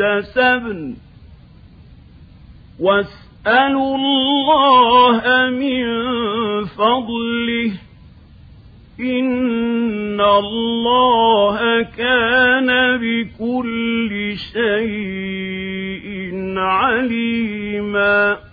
اكتسبن واسألوا الله من فضله. إن الله كان بكل شيء عليما.